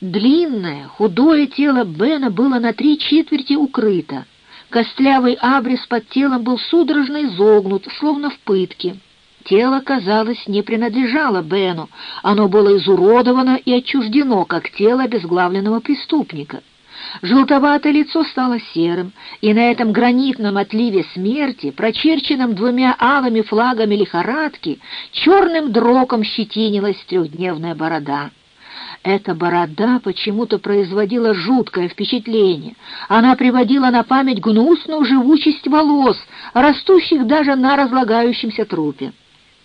Длинное, худое тело Бена было на три четверти укрыто. Костлявый абрис под телом был судорожно изогнут, словно в пытке. Тело, казалось, не принадлежало Бену. Оно было изуродовано и отчуждено, как тело обезглавленного преступника. Желтоватое лицо стало серым, и на этом гранитном отливе смерти, прочерченном двумя алыми флагами лихорадки, черным дроком щетинилась трехдневная борода. Эта борода почему-то производила жуткое впечатление. Она приводила на память гнусную живучесть волос, растущих даже на разлагающемся трупе.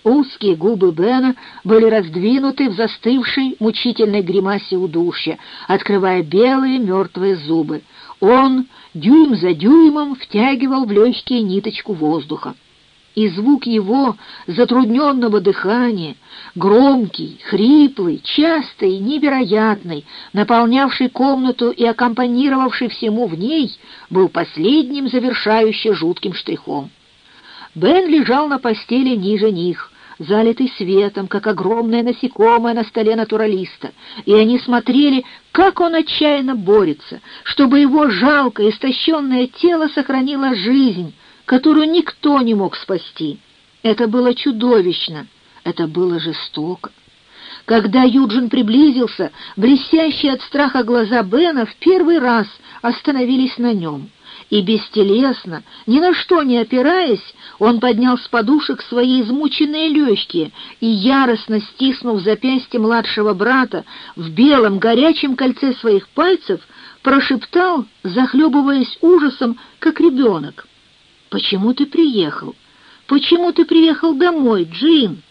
Узкие губы Бена были раздвинуты в застывшей мучительной гримасе удушья, открывая белые мертвые зубы. Он дюйм за дюймом втягивал в легкие ниточку воздуха и звук его затрудненного дыхания, громкий, хриплый, частый, невероятный, наполнявший комнату и аккомпанировавший всему в ней, был последним завершающим жутким штрихом. Бен лежал на постели ниже них, залитый светом, как огромное насекомое на столе натуралиста, и они смотрели, как он отчаянно борется, чтобы его жалкое, истощенное тело сохранило жизнь, которую никто не мог спасти. Это было чудовищно, это было жестоко. Когда Юджин приблизился, блестящие от страха глаза Бена в первый раз остановились на нем, и бестелесно, ни на что не опираясь, он поднял с подушек свои измученные легкие и, яростно стиснув запястье младшего брата в белом горячем кольце своих пальцев, прошептал, захлебываясь ужасом, как ребенок. «Почему ты приехал? Почему ты приехал домой, Джин?»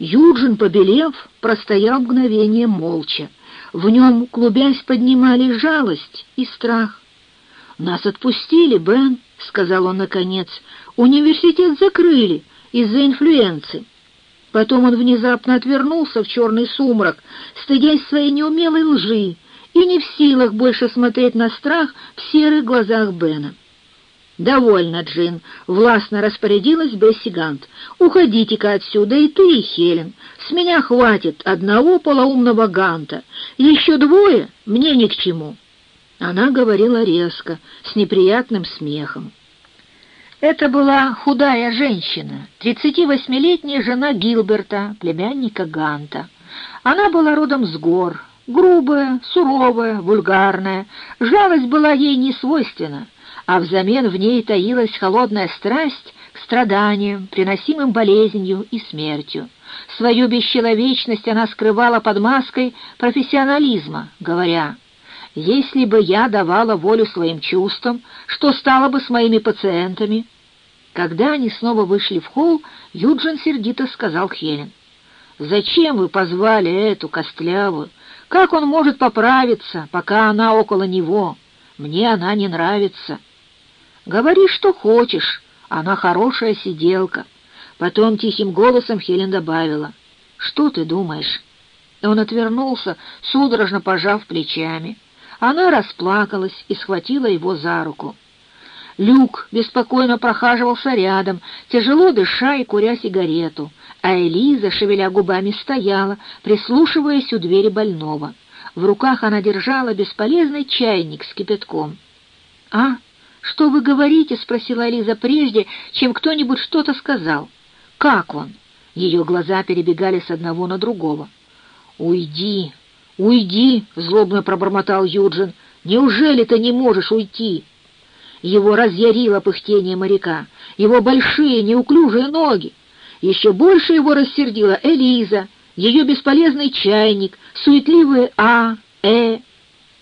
Юджин, побелев, простоял мгновение молча. В нем, клубясь, поднимали жалость и страх. «Нас отпустили, Бен», — сказал он наконец. «Университет закрыли из-за инфлюенции». Потом он внезапно отвернулся в черный сумрак, стыдясь своей неумелой лжи, и не в силах больше смотреть на страх в серых глазах Бена. «Довольно, Джин», — властно распорядилась Бесси Гант. «Уходите-ка отсюда и ты, и Хелен. С меня хватит одного полоумного Ганта. Еще двое мне ни к чему». Она говорила резко, с неприятным смехом. Это была худая женщина, 38-летняя жена Гилберта, племянника Ганта. Она была родом с гор, грубая, суровая, вульгарная. Жалость была ей не свойственна а взамен в ней таилась холодная страсть к страданиям, приносимым болезнью и смертью. Свою бесчеловечность она скрывала под маской профессионализма, говоря, «Если бы я давала волю своим чувствам, что стало бы с моими пациентами?» Когда они снова вышли в холл, Юджин сердито сказал Хелен, «Зачем вы позвали эту костлявую? Как он может поправиться, пока она около него? Мне она не нравится». «Говори, что хочешь, она хорошая сиделка». Потом тихим голосом Хелен добавила, «Что ты думаешь?» Он отвернулся, судорожно пожав плечами. Она расплакалась и схватила его за руку. Люк беспокойно прохаживался рядом, тяжело дыша и куря сигарету, а Элиза, шевеля губами, стояла, прислушиваясь у двери больного. В руках она держала бесполезный чайник с кипятком. «А, «Что вы говорите?» — спросила Лиза прежде, чем кто-нибудь что-то сказал. «Как он?» Ее глаза перебегали с одного на другого. «Уйди, уйди!» — злобно пробормотал Юджин. «Неужели ты не можешь уйти?» Его разъярило пыхтение моряка, его большие неуклюжие ноги. Еще больше его рассердила Элиза, ее бесполезный чайник, суетливые «а», «э».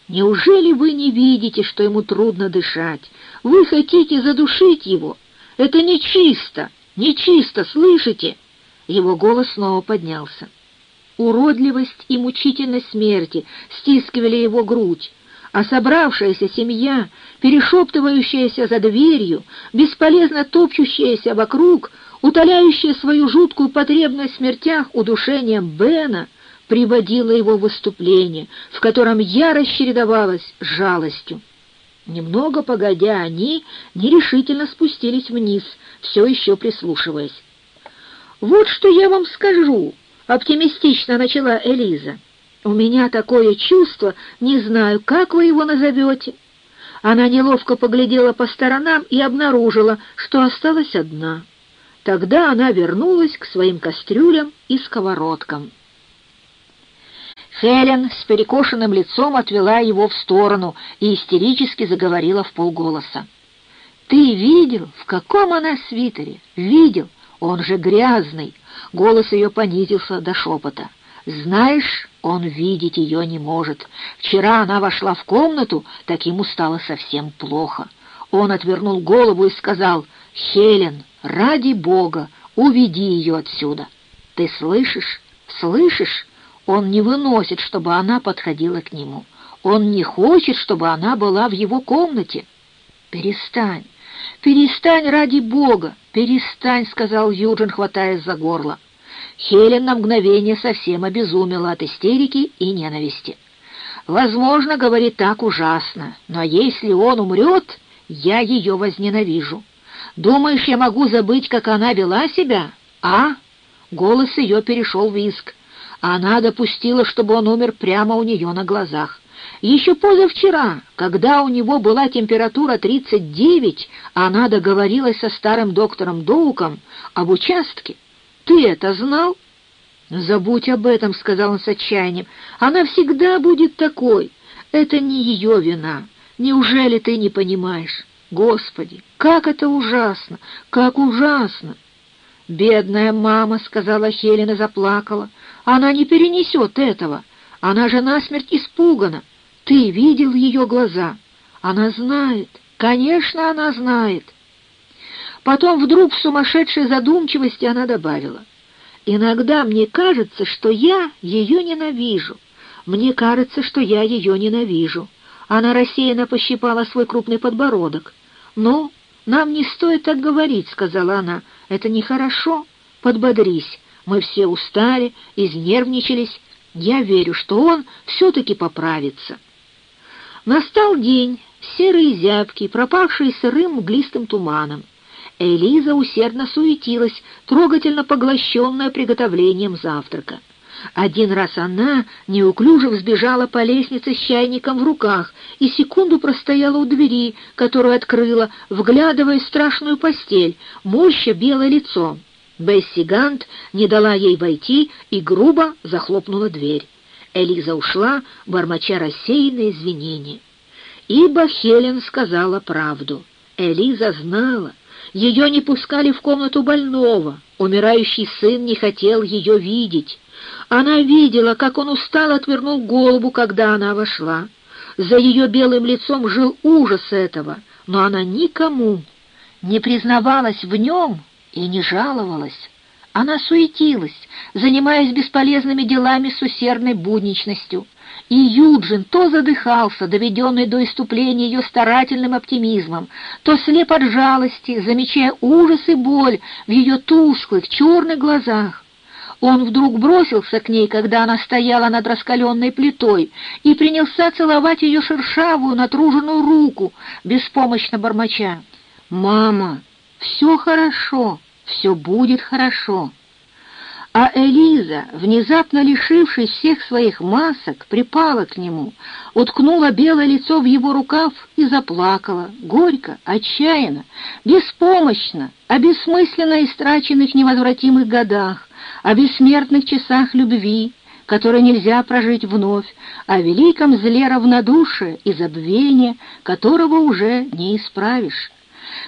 Неужели вы не видите, что ему трудно дышать? Вы хотите задушить его? Это нечисто, нечисто, слышите?» Его голос снова поднялся. Уродливость и мучительность смерти стискивали его грудь, а собравшаяся семья, перешептывающаяся за дверью, бесполезно топчущаяся вокруг, утоляющая свою жуткую потребность в смертях удушением Бена, приводила его в выступление, в котором ярость чередовалась с жалостью. Немного погодя, они нерешительно спустились вниз, все еще прислушиваясь. «Вот что я вам скажу», — оптимистично начала Элиза. У меня такое чувство, не знаю, как вы его назовете». Она неловко поглядела по сторонам и обнаружила, что осталась одна. Тогда она вернулась к своим кастрюлям и сковородкам. Хелен с перекошенным лицом отвела его в сторону и истерически заговорила в полголоса. «Ты видел, в каком она свитере? Видел? Он же грязный!» Голос ее понизился до шепота. «Знаешь, он видеть ее не может. Вчера она вошла в комнату, так ему стало совсем плохо. Он отвернул голову и сказал, «Хелен, ради Бога, уведи ее отсюда». Ты слышишь? Слышишь? Он не выносит, чтобы она подходила к нему. Он не хочет, чтобы она была в его комнате. Перестань, перестань ради Бога, перестань, сказал Юджин, хватаясь за горло. Хелен на мгновение совсем обезумела от истерики и ненависти. «Возможно, говорит так ужасно, но если он умрет, я ее возненавижу. Думаешь, я могу забыть, как она вела себя, а?» Голос ее перешел в виск. Она допустила, чтобы он умер прямо у нее на глазах. Еще позавчера, когда у него была температура 39, она договорилась со старым доктором Доуком об участке. Ты это знал?» «Забудь об этом», — сказал он с отчаянием. «Она всегда будет такой. Это не ее вина. Неужели ты не понимаешь? Господи, как это ужасно! Как ужасно!» «Бедная мама», — сказала Хелена, заплакала. «Она не перенесет этого. Она же насмерть испугана. Ты видел ее глаза? Она знает. Конечно, она знает. Потом вдруг в сумасшедшей задумчивости она добавила. «Иногда мне кажется, что я ее ненавижу. Мне кажется, что я ее ненавижу». Она рассеянно пощипала свой крупный подбородок. «Ну, нам не стоит так говорить», — сказала она. «Это нехорошо. Подбодрись. Мы все устали, изнервничались. Я верю, что он все-таки поправится». Настал день, серый и зябкий, пропавший сырым мглистым туманом. Элиза усердно суетилась, трогательно поглощенная приготовлением завтрака. Один раз она неуклюже взбежала по лестнице с чайником в руках и секунду простояла у двери, которую открыла, вглядывая в страшную постель, морща белое лицо. Бесси Гант не дала ей войти и грубо захлопнула дверь. Элиза ушла, бормоча рассеянные извинения. Ибо Хелен сказала правду. Элиза знала, ее не пускали в комнату больного, умирающий сын не хотел ее видеть. Она видела, как он устало отвернул голову, когда она вошла. За ее белым лицом жил ужас этого, но она никому не признавалась в нем и не жаловалась. Она суетилась, занимаясь бесполезными делами с усердной будничностью. И Юджин то задыхался, доведенный до иступления ее старательным оптимизмом, то слеп от жалости, замечая ужас и боль в ее тусклых, черных глазах. Он вдруг бросился к ней, когда она стояла над раскаленной плитой, и принялся целовать ее шершавую, натруженную руку, беспомощно бормоча. «Мама, все хорошо!» Все будет хорошо. А Элиза, внезапно лишившись всех своих масок, припала к нему, уткнула белое лицо в его рукав и заплакала, горько, отчаянно, беспомощно, о бессмысленно истраченных невозвратимых годах, о бессмертных часах любви, которые нельзя прожить вновь, о великом зле равнодушия и забвения, которого уже не исправишь.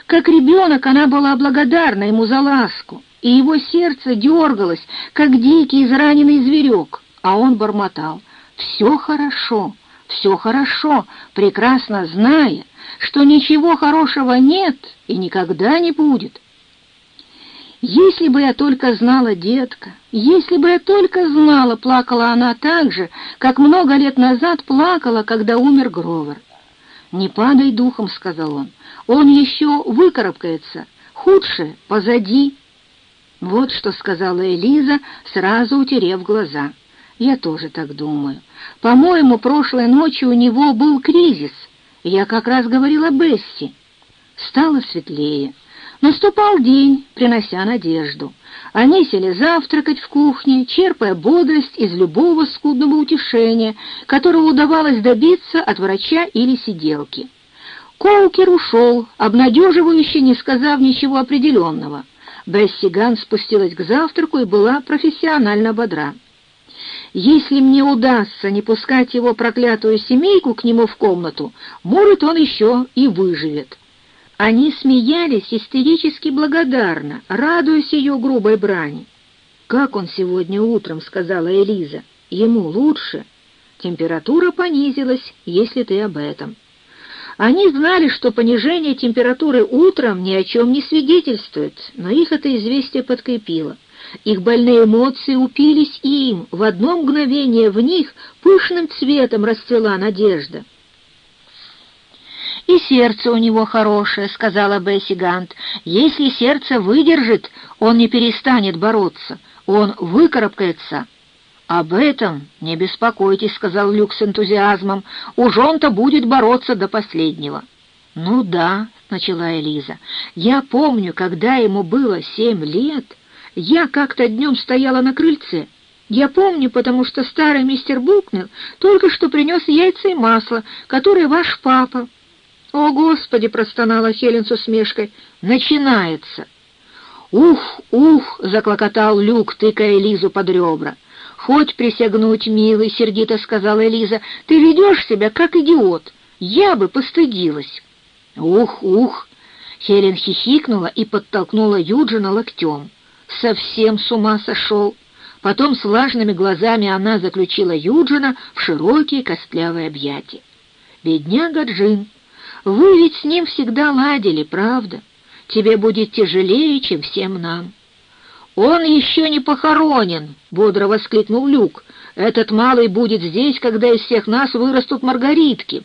Как ребенок она была благодарна ему за ласку, и его сердце дергалось, как дикий израненный зверек, а он бормотал «Все хорошо, все хорошо», прекрасно зная, что ничего хорошего нет и никогда не будет. «Если бы я только знала, детка, если бы я только знала», — плакала она так же, как много лет назад плакала, когда умер Гровер. «Не падай духом», — сказал он. «Он еще выкарабкается. Худшее позади». Вот что сказала Элиза, сразу утерев глаза. «Я тоже так думаю. По-моему, прошлой ночью у него был кризис. Я как раз говорила Бесси». Стало светлее. Наступал день, принося надежду. Они сели завтракать в кухне, черпая бодрость из любого скудного утешения, которого удавалось добиться от врача или сиделки. Коукер ушел, обнадеживающе не сказав ничего определенного. Бесси Ган спустилась к завтраку и была профессионально бодра. Если мне удастся не пускать его проклятую семейку к нему в комнату, может, он еще и выживет. Они смеялись истерически благодарно, радуясь ее грубой брани. «Как он сегодня утром?» — сказала Элиза. «Ему лучше. Температура понизилась, если ты об этом». Они знали, что понижение температуры утром ни о чем не свидетельствует, но их это известие подкрепило. Их больные эмоции упились им, в одно мгновение в них пышным цветом расцвела надежда. «И сердце у него хорошее», — сказала Бесси Гант. «Если сердце выдержит, он не перестанет бороться, он выкарабкается». «Об этом не беспокойтесь», — сказал Люк с энтузиазмом. «Уж он-то будет бороться до последнего». «Ну да», — начала Элиза, — «я помню, когда ему было семь лет, я как-то днем стояла на крыльце». Я помню, потому что старый мистер Букнер только что принес яйца и масло, которые ваш папа «О, Господи!» — простонала Хелен с усмешкой. «Начинается!» «Ух, ух!» — заклокотал Люк, тыкая Элизу под ребра. «Хоть присягнуть, милый!» — сердито сказала Элиза. «Ты ведешь себя как идиот! Я бы постыдилась!» «Ух, ух!» Хелен хихикнула и подтолкнула Юджина локтем. «Совсем с ума сошел!» Потом с влажными глазами она заключила Юджина в широкие костлявые объятия. «Бедняга Джин!» Вы ведь с ним всегда ладили, правда? Тебе будет тяжелее, чем всем нам». «Он еще не похоронен!» — бодро воскликнул Люк. «Этот малый будет здесь, когда из всех нас вырастут маргаритки».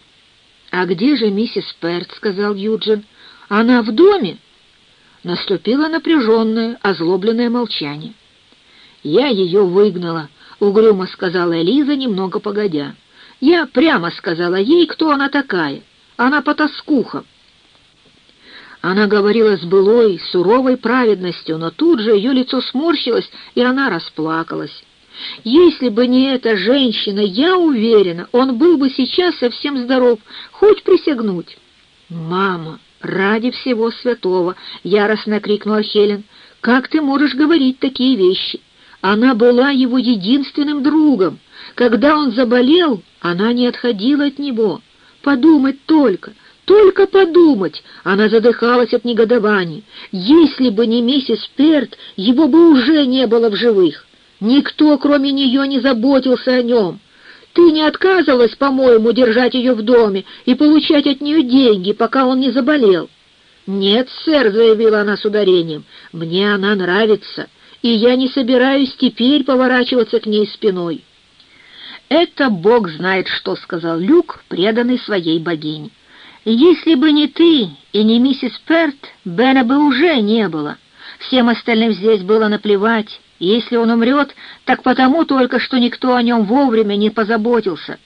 «А где же миссис Перт?» — сказал Юджин. «Она в доме?» Наступило напряженное, озлобленное молчание. «Я ее выгнала», — угрюмо сказала Элиза, немного погодя. «Я прямо сказала ей, кто она такая. Она потаскуха. Она говорила с былой, суровой праведностью, но тут же ее лицо сморщилось, и она расплакалась. Если бы не эта женщина, я уверена, он был бы сейчас совсем здоров, хоть присягнуть. «Мама, ради всего святого!» — яростно крикнула Хелен. «Как ты можешь говорить такие вещи? Она была его единственным другом. Когда он заболел, она не отходила от него». Подумать только, только подумать! Она задыхалась от негодования. Если бы не миссис Перт, его бы уже не было в живых. Никто, кроме нее, не заботился о нем. Ты не отказывалась, по-моему, держать ее в доме и получать от нее деньги, пока он не заболел. «Нет, сэр», — заявила она с ударением, — «мне она нравится, и я не собираюсь теперь поворачиваться к ней спиной». «Это Бог знает что», — сказал Люк, преданный своей богине. «Если бы не ты и не миссис Перт, Бена бы уже не было. Всем остальным здесь было наплевать. Если он умрет, так потому только, что никто о нем вовремя не позаботился.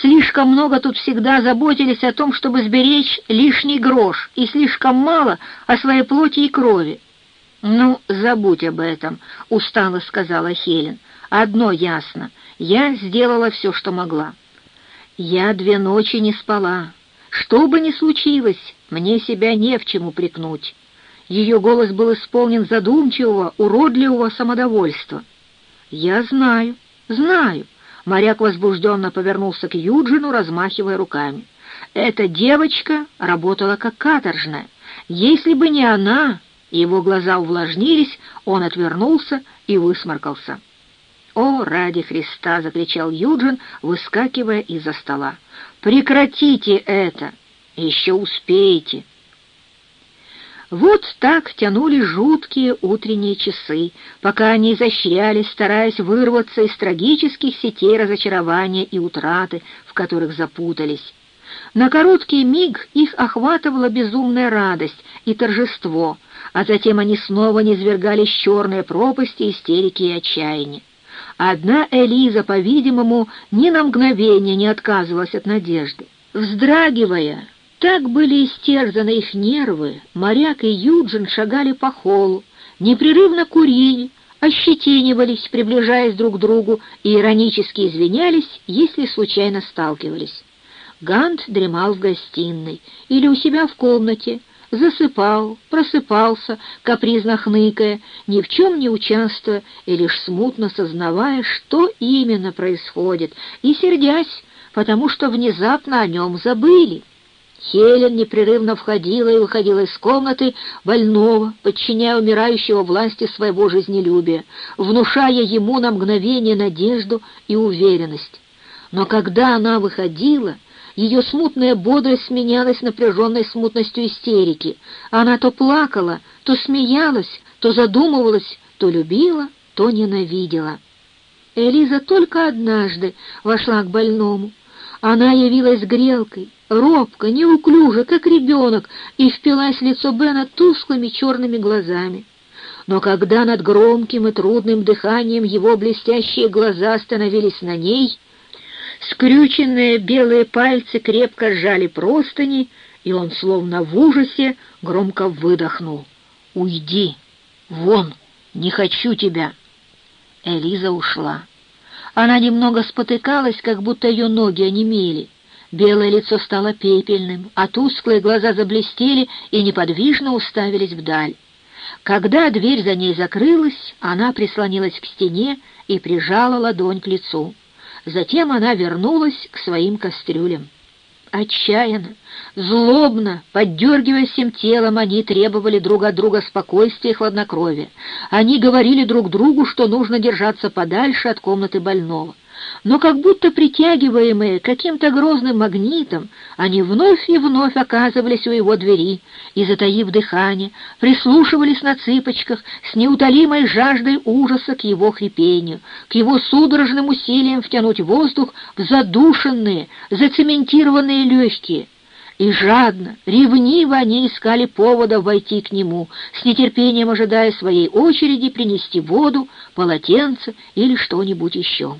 Слишком много тут всегда заботились о том, чтобы сберечь лишний грош, и слишком мало о своей плоти и крови». «Ну, забудь об этом», — устало сказала Хелен. «Одно ясно — я сделала все, что могла. Я две ночи не спала. Что бы ни случилось, мне себя не в чем упрекнуть. Ее голос был исполнен задумчивого, уродливого самодовольства. «Я знаю, знаю», — моряк возбужденно повернулся к Юджину, размахивая руками. «Эта девочка работала как каторжная. Если бы не она...» Его глаза увлажнились, он отвернулся и высморкался. «О, ради Христа!» — закричал Юджин, выскакивая из-за стола. «Прекратите это! Еще успеете!» Вот так тянули жуткие утренние часы, пока они изощрялись, стараясь вырваться из трагических сетей разочарования и утраты, в которых запутались. На короткий миг их охватывала безумная радость и торжество, а затем они снова низвергались черные пропасти истерики и отчаяния. Одна Элиза, по-видимому, ни на мгновение не отказывалась от надежды. Вздрагивая, Так были истерзаны их нервы, моряк и Юджин шагали по холу, непрерывно курили, ощетинивались, приближаясь друг к другу, и иронически извинялись, если случайно сталкивались. Гант дремал в гостиной или у себя в комнате, засыпал, просыпался, капризно хныкая, ни в чем не участвуя и лишь смутно сознавая, что именно происходит, и сердясь, потому что внезапно о нем забыли. Хелен непрерывно входила и выходила из комнаты больного, подчиняя умирающего власти своего жизнелюбия, внушая ему на мгновение надежду и уверенность. Но когда она выходила, ее смутная бодрость сменялась напряженной смутностью истерики. Она то плакала, то смеялась, то задумывалась, то любила, то ненавидела. Элиза только однажды вошла к больному. Она явилась грелкой, робко, неуклюже, как ребенок, и впилась в лицо Бена тусклыми черными глазами. Но когда над громким и трудным дыханием его блестящие глаза остановились на ней, скрюченные белые пальцы крепко сжали простыни, и он, словно в ужасе, громко выдохнул. «Уйди! Вон! Не хочу тебя!» Элиза ушла. Она немного спотыкалась, как будто ее ноги онемели. Белое лицо стало пепельным, а тусклые глаза заблестели и неподвижно уставились вдаль. Когда дверь за ней закрылась, она прислонилась к стене и прижала ладонь к лицу. Затем она вернулась к своим кастрюлям. Отчаянно, злобно, поддергивая всем телом, они требовали друг от друга спокойствия и хладнокровия. Они говорили друг другу, что нужно держаться подальше от комнаты больного но как будто притягиваемые каким-то грозным магнитом, они вновь и вновь оказывались у его двери и, затаив дыхание, прислушивались на цыпочках с неутолимой жаждой ужаса к его хрипению, к его судорожным усилиям втянуть воздух в задушенные, зацементированные легкие. И жадно, ревниво они искали повода войти к нему, с нетерпением ожидая своей очереди принести воду, полотенце или что-нибудь еще.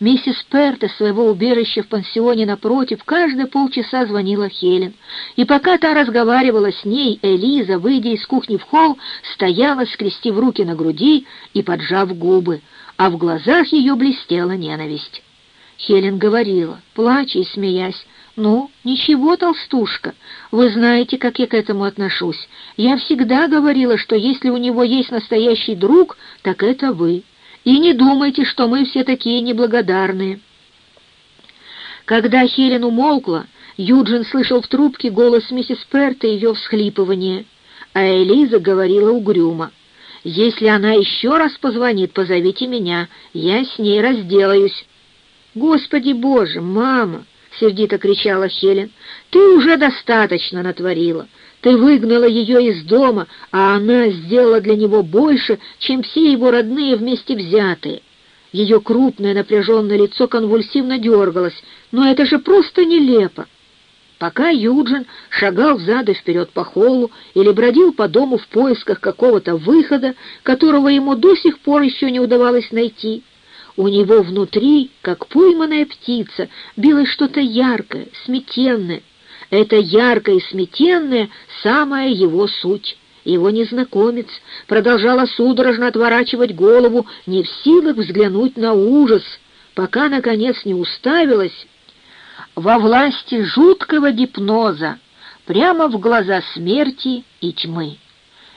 Миссис Перт из своего убежища в пансионе напротив каждые полчаса звонила Хелен, и пока та разговаривала с ней, Элиза, выйдя из кухни в холл, стояла, скрестив руки на груди и поджав губы, а в глазах ее блестела ненависть. Хелен говорила, плача и смеясь, «Ну, ничего, толстушка, вы знаете, как я к этому отношусь. Я всегда говорила, что если у него есть настоящий друг, так это вы». И не думайте, что мы все такие неблагодарные». Когда Хелен умолкла, Юджин слышал в трубке голос миссис Перта и ее всхлипывание, а Элиза говорила угрюмо. «Если она еще раз позвонит, позовите меня, я с ней разделаюсь». «Господи Боже, мама!» — сердито кричала Хелен. «Ты уже достаточно натворила. Ты выгнала ее из дома, а она сделала для него больше, чем все его родные вместе взятые». Ее крупное напряженное лицо конвульсивно дергалось. «Но это же просто нелепо!» Пока Юджин шагал взад и вперед по холлу или бродил по дому в поисках какого-то выхода, которого ему до сих пор еще не удавалось найти, у него внутри, как пойманная птица, билось что-то яркое, сметенное. Это яркое и сметенное — самая его суть. Его незнакомец продолжала судорожно отворачивать голову, не в силах взглянуть на ужас, пока, наконец, не уставилась во власти жуткого гипноза прямо в глаза смерти и тьмы.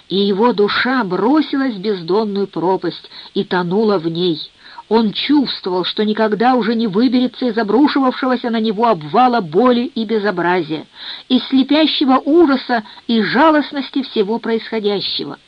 И его душа бросилась в бездонную пропасть и тонула в ней — он чувствовал, что никогда уже не выберется из обрушивавшегося на него обвала боли и безобразия, из слепящего ужаса и жалостности всего происходящего.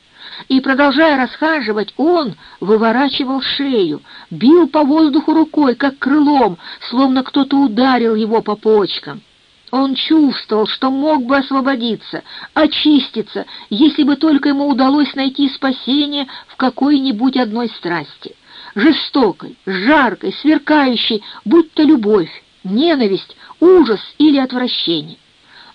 И, продолжая расхаживать, он выворачивал шею, бил по воздуху рукой, как крылом, словно кто-то ударил его по почкам. Он чувствовал, что мог бы освободиться, очиститься, если бы только ему удалось найти спасение в какой-нибудь одной страсти — жестокой, жаркой, сверкающей, будь то любовь, ненависть, ужас или отвращение.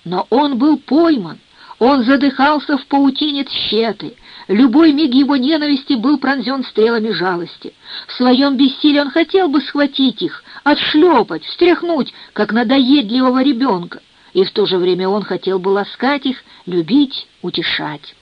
Но он был пойман, он задыхался в паутине тщеты, любой миг его ненависти был пронзен стрелами жалости. В своем бессилии он хотел бы схватить их, отшлепать, встряхнуть, как надоедливого ребенка. и в то же время он хотел бы ласкать их, любить, утешать.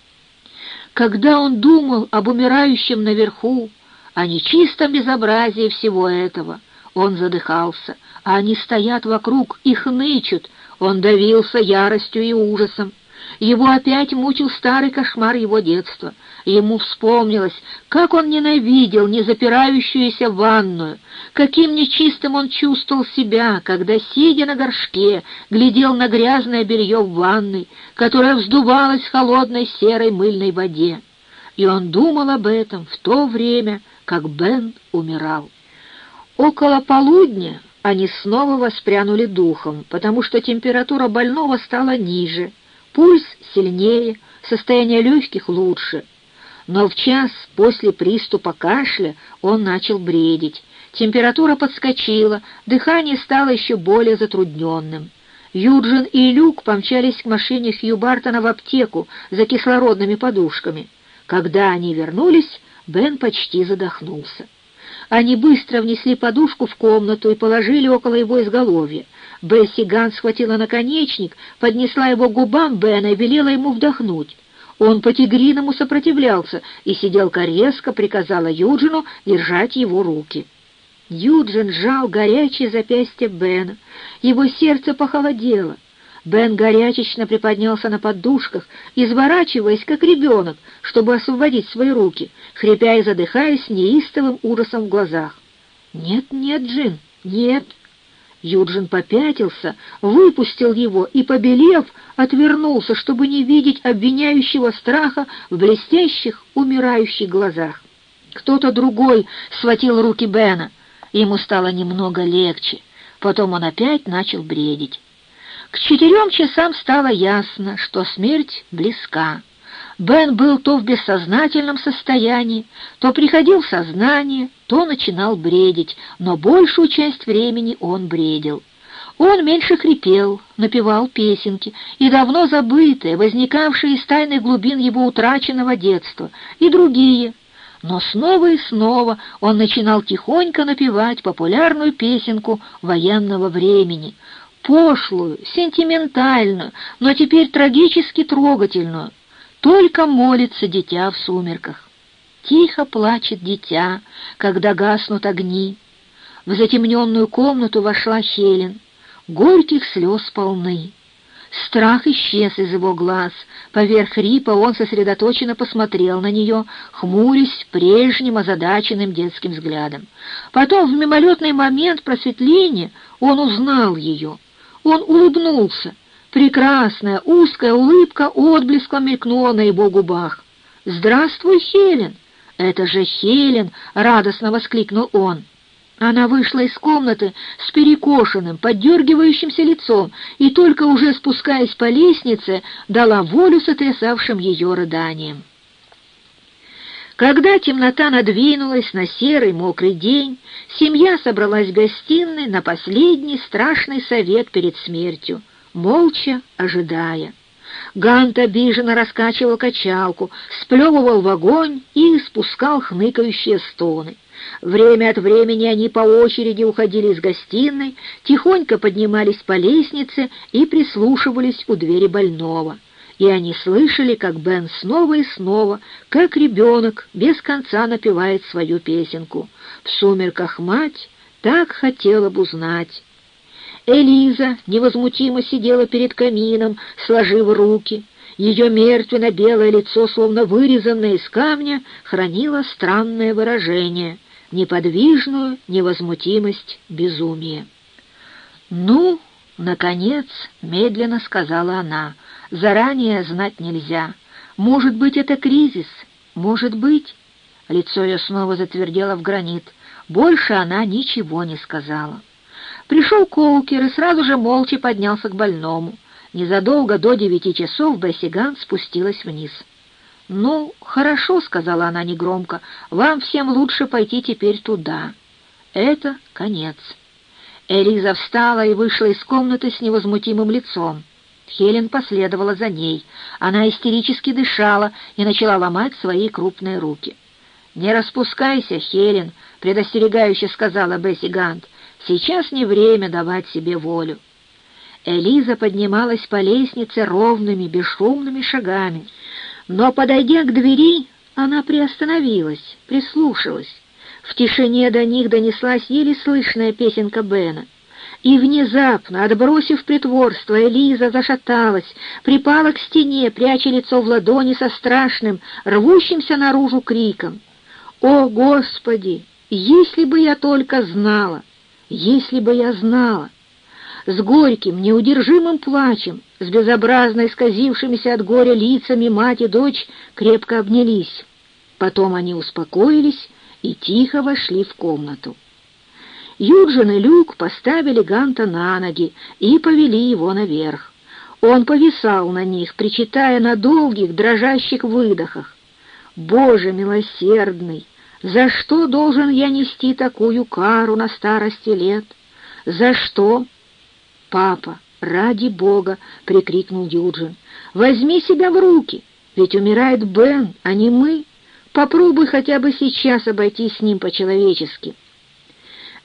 Когда он думал об умирающем наверху, о нечистом безобразии всего этого, он задыхался, а они стоят вокруг и хнычут, он давился яростью и ужасом. Его опять мучил старый кошмар его детства. Ему вспомнилось, как он ненавидел незапирающуюся ванную, каким нечистым он чувствовал себя, когда, сидя на горшке, глядел на грязное белье в ванной, которое вздувалось в холодной серой мыльной воде. И он думал об этом в то время, как Бен умирал. Около полудня они снова воспрянули духом, потому что температура больного стала ниже, пульс сильнее, состояние легких лучше. Но в час после приступа кашля он начал бредить. Температура подскочила, дыхание стало еще более затрудненным. Юджин и Люк помчались к машине Хью Бартона в аптеку за кислородными подушками. Когда они вернулись, Бен почти задохнулся. Они быстро внесли подушку в комнату и положили около его изголовья. Бесси Ган схватила наконечник, поднесла его к губам Бена и велела ему вдохнуть. Он по-тигриному сопротивлялся, и сиделка резко приказала Юджину держать его руки. Юджин сжал горячее запястье Бена. Его сердце похолодело. Бен горячечно приподнялся на подушках, изворачиваясь, как ребенок, чтобы освободить свои руки, хрипя и задыхаясь неистовым ужасом в глазах. «Нет, нет, Джин, нет!» Юджин попятился, выпустил его и, побелев, отвернулся, чтобы не видеть обвиняющего страха в блестящих, умирающих глазах. Кто-то другой схватил руки Бена. Ему стало немного легче. Потом он опять начал бредить. К четырем часам стало ясно, что смерть близка. Бен был то в бессознательном состоянии, то приходил в сознание, то начинал бредить, но большую часть времени он бредил. Он меньше хрипел, напевал песенки, и давно забытые, возникавшие из тайных глубин его утраченного детства, и другие. Но снова и снова он начинал тихонько напевать популярную песенку военного времени, пошлую, сентиментальную, но теперь трагически трогательную. Только молится дитя в сумерках. Тихо плачет дитя, когда гаснут огни. В затемненную комнату вошла Хелен. Горьких слез полны. Страх исчез из его глаз. Поверх рипа он сосредоточенно посмотрел на нее, хмурясь прежним озадаченным детским взглядом. Потом, в мимолетный момент просветления, он узнал ее. Он улыбнулся. Прекрасная узкая улыбка отблеском мелькнула на его губах. «Здравствуй, Хелен!» «Это же Хелен!» — радостно воскликнул он. Она вышла из комнаты с перекошенным, поддергивающимся лицом и только уже спускаясь по лестнице, дала волю сотрясавшим ее рыданиям. Когда темнота надвинулась на серый мокрый день, семья собралась в гостиной на последний страшный совет перед смертью — молча ожидая. Гант обиженно раскачивал качалку, сплевывал в огонь и спускал хныкающие стоны. Время от времени они по очереди уходили из гостиной, тихонько поднимались по лестнице и прислушивались у двери больного. И они слышали, как Бен снова и снова, как ребенок, без конца напевает свою песенку. В сумерках мать так хотела бы узнать, Элиза невозмутимо сидела перед камином, сложив руки. Ее мертвенно-белое лицо, словно вырезанное из камня, хранило странное выражение — неподвижную невозмутимость безумия. «Ну, наконец», — медленно сказала она, — «заранее знать нельзя. Может быть, это кризис, может быть...» Лицо ее снова затвердело в гранит. Больше она ничего не сказала. Пришел Коукер и сразу же молча поднялся к больному. Незадолго до девяти часов Бесси Ган спустилась вниз. «Ну, хорошо», — сказала она негромко, — «вам всем лучше пойти теперь туда». Это конец. Элиза встала и вышла из комнаты с невозмутимым лицом. Хелен последовала за ней. Она истерически дышала и начала ломать свои крупные руки. «Не распускайся, Хелен», — предостерегающе сказала Бесси Гант. Сейчас не время давать себе волю. Элиза поднималась по лестнице ровными, бесшумными шагами. Но, подойдя к двери, она приостановилась, прислушалась. В тишине до них донеслась еле слышная песенка Бена. И внезапно, отбросив притворство, Элиза зашаталась, припала к стене, пряча лицо в ладони со страшным, рвущимся наружу криком. «О, Господи! Если бы я только знала! Если бы я знала!» С горьким, неудержимым плачем, с безобразно исказившимися от горя лицами мать и дочь крепко обнялись. Потом они успокоились и тихо вошли в комнату. Юджин и Люк поставили Ганта на ноги и повели его наверх. Он повисал на них, причитая на долгих, дрожащих выдохах. «Боже милосердный! За что должен я нести такую кару на старости лет? За что?» «Папа, ради Бога!» — прикрикнул Юджин. «Возьми себя в руки, ведь умирает Бен, а не мы. Попробуй хотя бы сейчас обойтись с ним по-человечески».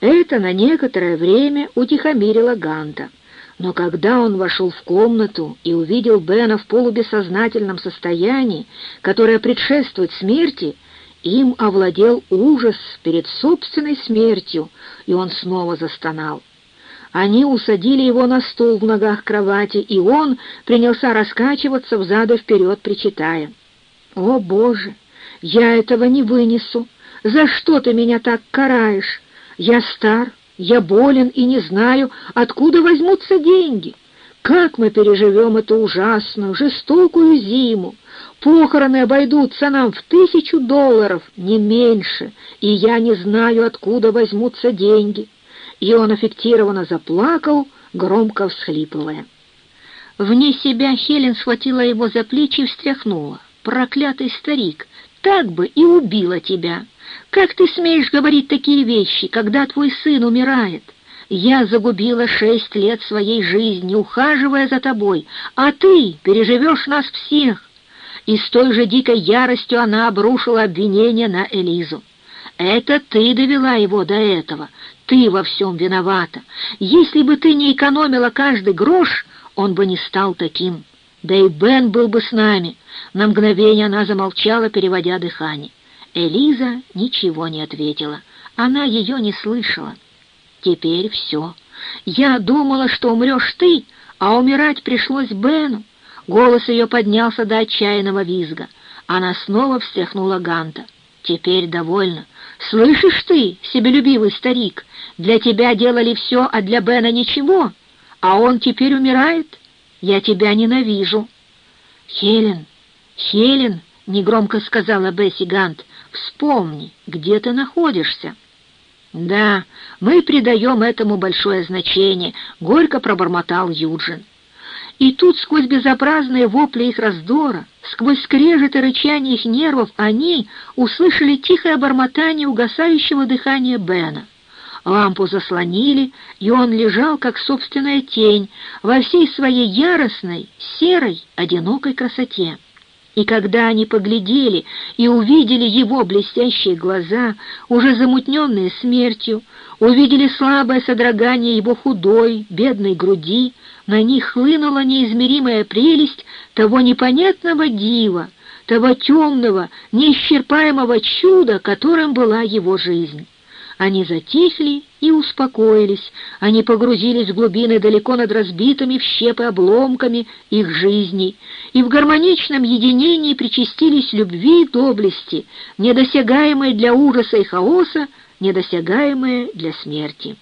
Это на некоторое время утихомирило Ганта. Но когда он вошел в комнату и увидел Бена в полубессознательном состоянии, которое предшествует смерти, им овладел ужас перед собственной смертью, и он снова застонал. Они усадили его на стул в ногах кровати, и он принялся раскачиваться взад и вперед, причитая. «О, Боже! Я этого не вынесу! За что ты меня так караешь? Я стар, я болен и не знаю, откуда возьмутся деньги. Как мы переживем эту ужасную, жестокую зиму? Похороны обойдутся нам в тысячу долларов, не меньше, и я не знаю, откуда возьмутся деньги» и он аффектированно заплакал, громко всхлипывая. Вне себя Хелен схватила его за плечи и встряхнула. «Проклятый старик, так бы и убила тебя! Как ты смеешь говорить такие вещи, когда твой сын умирает? Я загубила шесть лет своей жизни, ухаживая за тобой, а ты переживешь нас всех!» И с той же дикой яростью она обрушила обвинение на Элизу. «Это ты довела его до этого, ты во всем виновата. Если бы ты не экономила каждый грош, он бы не стал таким. Да и Бен был бы с нами. На мгновение она замолчала, переводя дыхание. Элиза ничего не ответила. Она ее не слышала. Теперь все. Я думала, что умрешь ты, а умирать пришлось Бену. Голос ее поднялся до отчаянного визга. Она снова встряхнула Ганта. Теперь довольно. Слышишь ты, себелюбивый старик, для тебя делали все, а для Бена ничего, а он теперь умирает? Я тебя ненавижу. Хелен, Хелен, — негромко сказала Бесси Гант, — вспомни, где ты находишься. Да, мы придаем этому большое значение, — горько пробормотал Юджин. И тут сквозь безобразные вопли их раздора, сквозь скрежет и рычание их нервов, они услышали тихое бормотание угасающего дыхания Бена. Лампу заслонили, и он лежал, как собственная тень, во всей своей яростной, серой, одинокой красоте. И когда они поглядели и увидели его блестящие глаза, уже замутненные смертью, увидели слабое содрогание его худой, бедной груди, на них хлынула неизмеримая прелесть того непонятного дива, того темного, неисчерпаемого чуда, которым была его жизнь. Они затихли и успокоились, они погрузились в глубины далеко над разбитыми в щепы обломками их жизней, и в гармоничном единении причастились любви и доблести, недосягаемые для ужаса и хаоса, недосягаемые для смерти.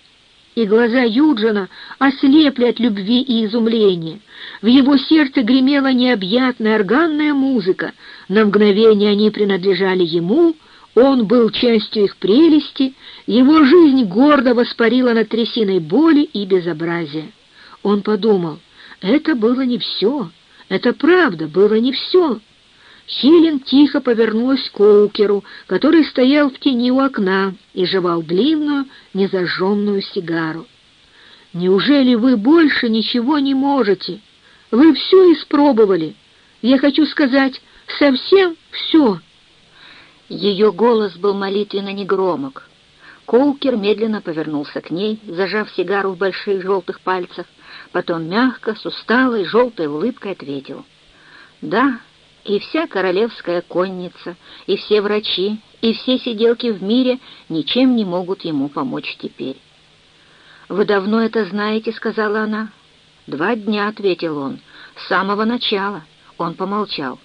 И глаза Юджина ослепли от любви и изумления. В его сердце гремела необъятная органная музыка. На мгновение они принадлежали ему, он был частью их прелести, его жизнь гордо воспарила над трясиной боли и безобразия. Он подумал, это было не все, это правда было не все. Хелен тихо повернулась к Оукеру, который стоял в тени у окна и жевал длинную, незажженную сигару. «Неужели вы больше ничего не можете? Вы все испробовали. Я хочу сказать, совсем все». Ее голос был молитвенно негромок. Коукер медленно повернулся к ней, зажав сигару в больших желтых пальцах, Потом мягко, с усталой, желтой улыбкой ответил. «Да, и вся королевская конница, и все врачи, и все сиделки в мире ничем не могут ему помочь теперь». «Вы давно это знаете?» — сказала она. «Два дня», — ответил он, — «с самого начала». Он помолчал.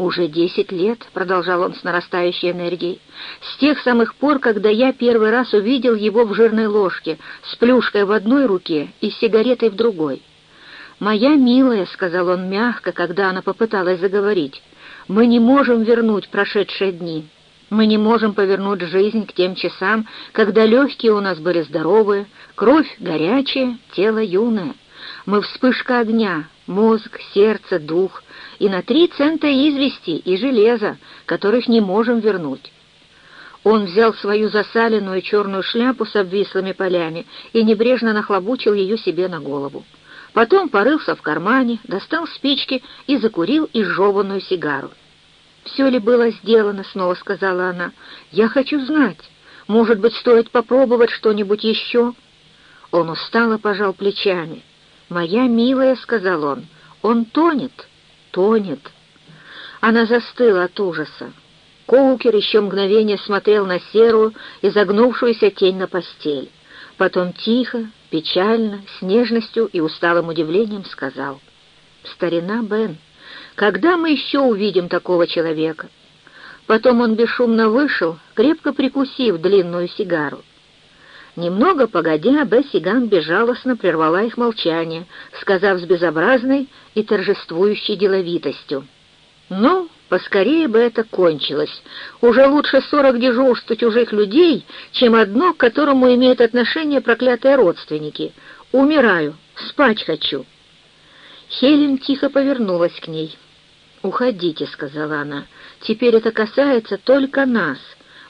«Уже десять лет», — продолжал он с нарастающей энергией, «с тех самых пор, когда я первый раз увидел его в жирной ложке, с плюшкой в одной руке и с сигаретой в другой». «Моя милая», — сказал он мягко, когда она попыталась заговорить, «мы не можем вернуть прошедшие дни. Мы не можем повернуть жизнь к тем часам, когда легкие у нас были здоровые, кровь горячая, тело юное. Мы вспышка огня, мозг, сердце, дух, и на три цента извести и железа, которых не можем вернуть. Он взял свою засаленную черную шляпу с обвислыми полями и небрежно нахлобучил ее себе на голову. Потом порылся в кармане, достал спички и закурил изжеванную сигару. «Все ли было сделано?» — снова сказала она. «Я хочу знать. Может быть, стоит попробовать что-нибудь еще?» Он устало пожал плечами. «Моя милая», — сказал он, — «он тонет, тонет». Она застыла от ужаса. Коукер еще мгновение смотрел на серую, изогнувшуюся тень на постель. Потом тихо, печально, с нежностью и усталым удивлением сказал. «Старина Бен, когда мы еще увидим такого человека?» Потом он бесшумно вышел, крепко прикусив длинную сигару. Немного погодя, Бесси Ган безжалостно прервала их молчание, сказав с безобразной и торжествующей деловитостью. «Ну, поскорее бы это кончилось. Уже лучше сорок дежурств чужих людей, чем одно, к которому имеют отношение проклятые родственники. Умираю, спать хочу». Хелен тихо повернулась к ней. «Уходите», — сказала она, — «теперь это касается только нас.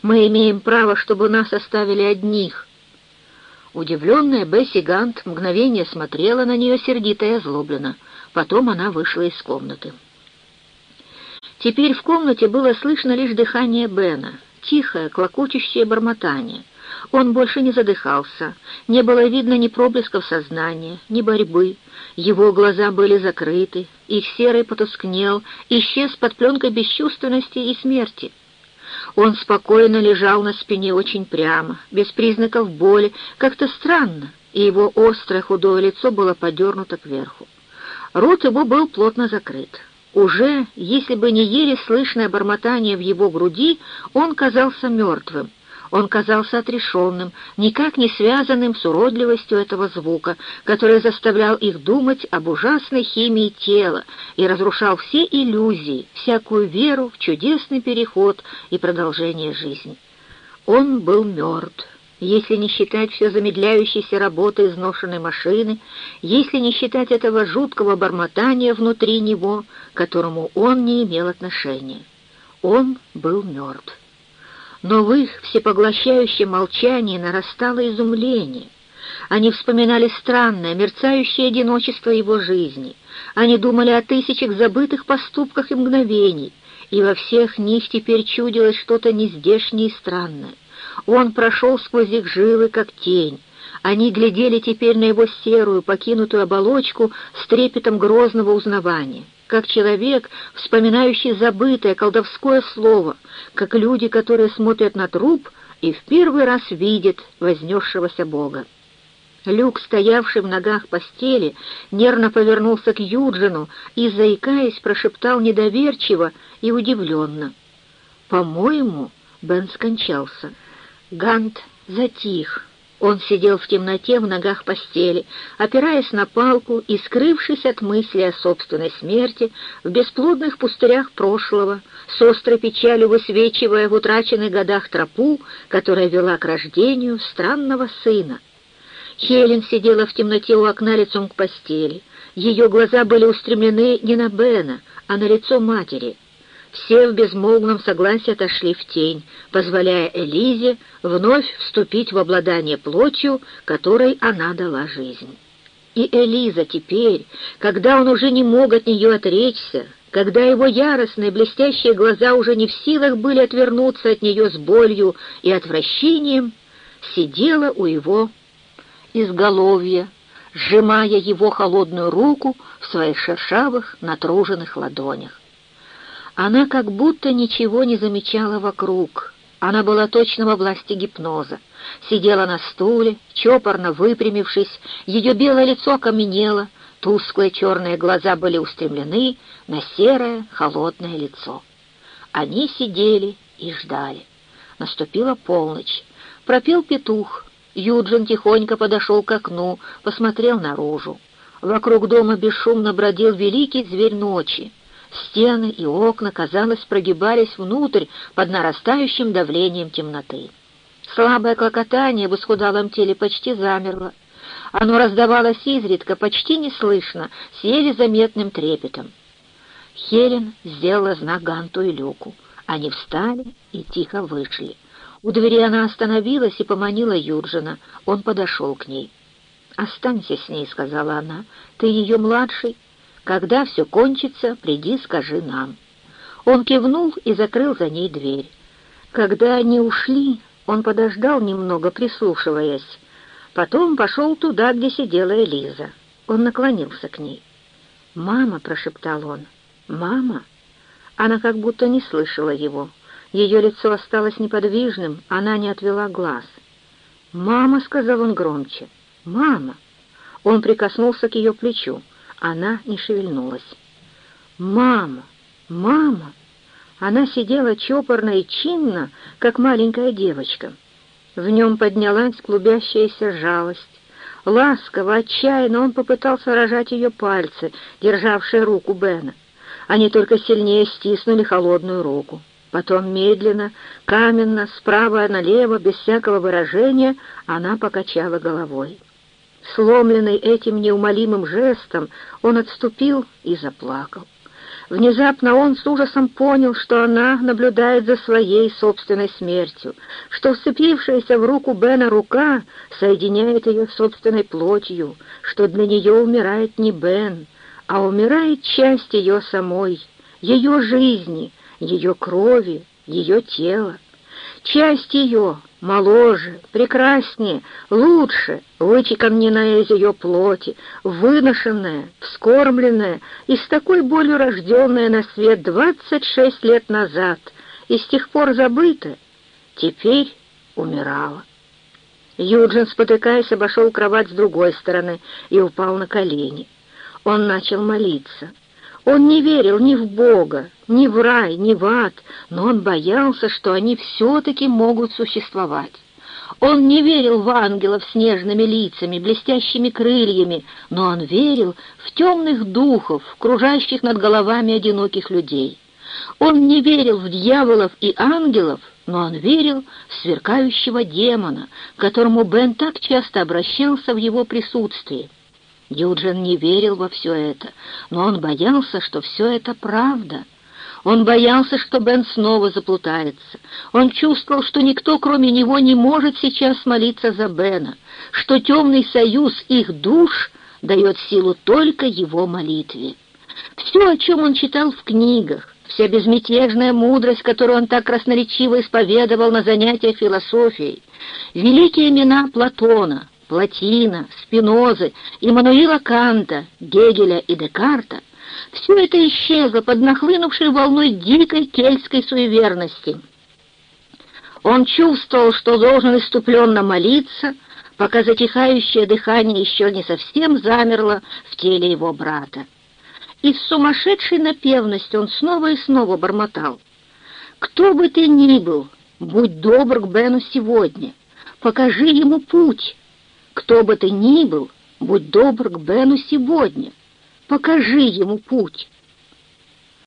Мы имеем право, чтобы нас оставили одних». Удивленная Бесси Гант мгновение смотрела на нее сердито и озлобленно. Потом она вышла из комнаты. Теперь в комнате было слышно лишь дыхание Бена, тихое, клокочущее бормотание. Он больше не задыхался, не было видно ни проблесков сознания, ни борьбы. Его глаза были закрыты, их серый потускнел, исчез под пленкой бесчувственности и смерти. Он спокойно лежал на спине очень прямо, без признаков боли, как-то странно, и его острое худое лицо было подернуто кверху. Рот его был плотно закрыт. Уже, если бы не еле слышное бормотание в его груди, он казался мертвым. Он казался отрешенным, никак не связанным с уродливостью этого звука, который заставлял их думать об ужасной химии тела и разрушал все иллюзии, всякую веру в чудесный переход и продолжение жизни. Он был мертв, если не считать все замедляющейся работы изношенной машины, если не считать этого жуткого бормотания внутри него, к которому он не имел отношения. Он был мертв но в их всепоглощающем молчании нарастало изумление. Они вспоминали странное, мерцающее одиночество его жизни. Они думали о тысячах забытых поступках и мгновений, и во всех них теперь чудилось что-то нездешнее и странное. Он прошел сквозь их жилы, как тень. Они глядели теперь на его серую, покинутую оболочку с трепетом грозного узнавания как человек, вспоминающий забытое колдовское слово, как люди, которые смотрят на труп и в первый раз видят вознесшегося Бога. Люк, стоявший в ногах постели, нервно повернулся к Юджину и, заикаясь, прошептал недоверчиво и удивленно. «По-моему, Бен скончался». Гант затих. Он сидел в темноте в ногах постели, опираясь на палку и скрывшись от мысли о собственной смерти в бесплодных пустырях прошлого, с острой печалью высвечивая в утраченных годах тропу, которая вела к рождению странного сына. Хелен сидела в темноте у окна лицом к постели. Ее глаза были устремлены не на Бена, а на лицо матери — все в безмолвном согласии отошли в тень, позволяя Элизе вновь вступить в обладание плотью, которой она дала жизнь. И Элиза теперь, когда он уже не мог от нее отречься, когда его яростные блестящие глаза уже не в силах были отвернуться от нее с болью и отвращением, сидела у его изголовья, сжимая его холодную руку в своих шершавых, натруженных ладонях. Она как будто ничего не замечала вокруг. Она была точно во власти гипноза. Сидела на стуле, чопорно выпрямившись, ее белое лицо окаменело, тусклые черные глаза были устремлены на серое холодное лицо. Они сидели и ждали. Наступила полночь. Пропел петух. Юджин тихонько подошел к окну, посмотрел наружу. Вокруг дома бесшумно бродил великий зверь ночи. Стены и окна, казалось, прогибались внутрь под нарастающим давлением темноты. Слабое клокотание в исхудалом теле почти замерло. Оно раздавалось изредка, почти неслышно, с еле заметным трепетом. Хелен сделала знак Ганту и Люку. Они встали и тихо вышли. У двери она остановилась и поманила Юржина. Он подошел к ней. «Останься с ней», — сказала она. «Ты ее младший. Когда все кончится, приди, скажи нам». Он кивнул и закрыл за ней дверь. Когда они ушли, он подождал немного, прислушиваясь. Потом пошел туда, где сидела Элиза. Он наклонился к ней. «Мама», — прошептал он, — «мама». Она как будто не слышала его. Ее лицо осталось неподвижным, она не отвела глаз. «Мама», — сказал он громче, — «мама». Он прикоснулся к ее плечу. Она не шевельнулась. «Мама! Мама!» Она сидела чопорно и чинно, как маленькая девочка. В нем поднялась клубящаяся жалость. Ласково, отчаянно он попытался рожать ее пальцы, державшие руку Бена. Они только сильнее стиснули холодную руку. Потом медленно, каменно, справа налево, без всякого выражения, она покачала головой. Сломленный этим неумолимым жестом, он отступил и заплакал. Внезапно он с ужасом понял, что она наблюдает за своей собственной смертью, что вцепившаяся в руку Бена рука соединяет ее с собственной плотью, что для нее умирает не Бен, а умирает часть ее самой, ее жизни, ее крови, ее тела. Часть ее, моложе, прекраснее, лучше, вычеканенная из ее плоти, выношенная, вскормленная и с такой болью рожденная на свет двадцать шесть лет назад и с тех пор забытая, теперь умирала. Юджин, спотыкаясь, обошел кровать с другой стороны и упал на колени. Он начал молиться. Он не верил ни в Бога, ни в рай, ни в ад, но он боялся, что они все-таки могут существовать. Он не верил в ангелов с нежными лицами, блестящими крыльями, но он верил в темных духов, кружащих над головами одиноких людей. Он не верил в дьяволов и ангелов, но он верил в сверкающего демона, к которому Бен так часто обращался в его присутствии. Юджин не верил во все это, но он боялся, что все это правда. Он боялся, что Бен снова заплутается. Он чувствовал, что никто, кроме него, не может сейчас молиться за Бена, что темный союз их душ дает силу только его молитве. Все, о чем он читал в книгах, вся безмятежная мудрость, которую он так красноречиво исповедовал на занятиях философией, великие имена Платона, Платина, Спинозы, Иммануила Канта, Гегеля и Декарта, все это исчезло под нахлынувшей волной дикой кельтской суеверности. Он чувствовал, что должен иступленно молиться, пока затихающее дыхание еще не совсем замерло в теле его брата. И с сумасшедшей напевностью он снова и снова бормотал. «Кто бы ты ни был, будь добр к Бену сегодня, покажи ему путь». Кто бы ты ни был, будь добр к Бену сегодня. Покажи ему путь.